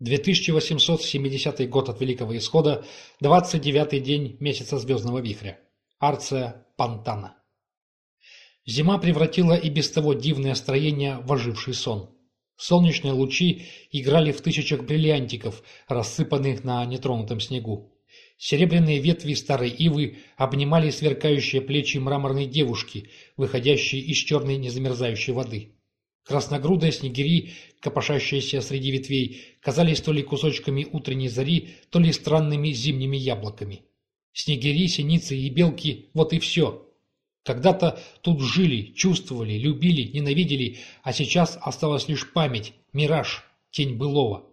2870 год от Великого Исхода, 29-й день месяца Звездного Вихря. Арция Пантана. Зима превратила и без того дивное строение в оживший сон. Солнечные лучи играли в тысячах бриллиантиков, рассыпанных на нетронутом снегу. Серебряные ветви старой ивы обнимали сверкающие плечи мраморной девушки, выходящей из черной незамерзающей воды. Красногрудые снегири, копошащиеся среди ветвей, казались то ли кусочками утренней зари, то ли странными зимними яблоками. Снегири, синицы и белки – вот и все. Когда-то тут жили, чувствовали, любили, ненавидели, а сейчас осталась лишь память, мираж, тень былого.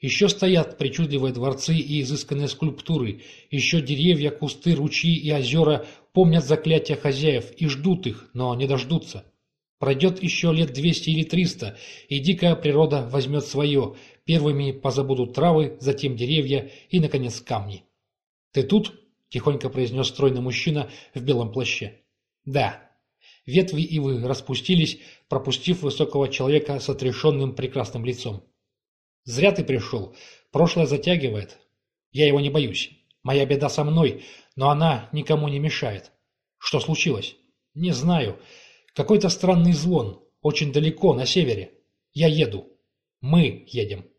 Еще стоят причудливые дворцы и изысканные скульптуры, еще деревья, кусты, ручьи и озера помнят заклятия хозяев и ждут их, но не дождутся. Пройдет еще лет двести или триста, и дикая природа возьмет свое. Первыми позабудут травы, затем деревья и, наконец, камни. «Ты тут?» – тихонько произнес стройный мужчина в белом плаще. «Да». Ветви ивы распустились, пропустив высокого человека с отрешенным прекрасным лицом. «Зря ты пришел. Прошлое затягивает. Я его не боюсь. Моя беда со мной, но она никому не мешает. Что случилось? Не знаю. Какой-то странный звон, очень далеко, на севере. Я еду. Мы едем.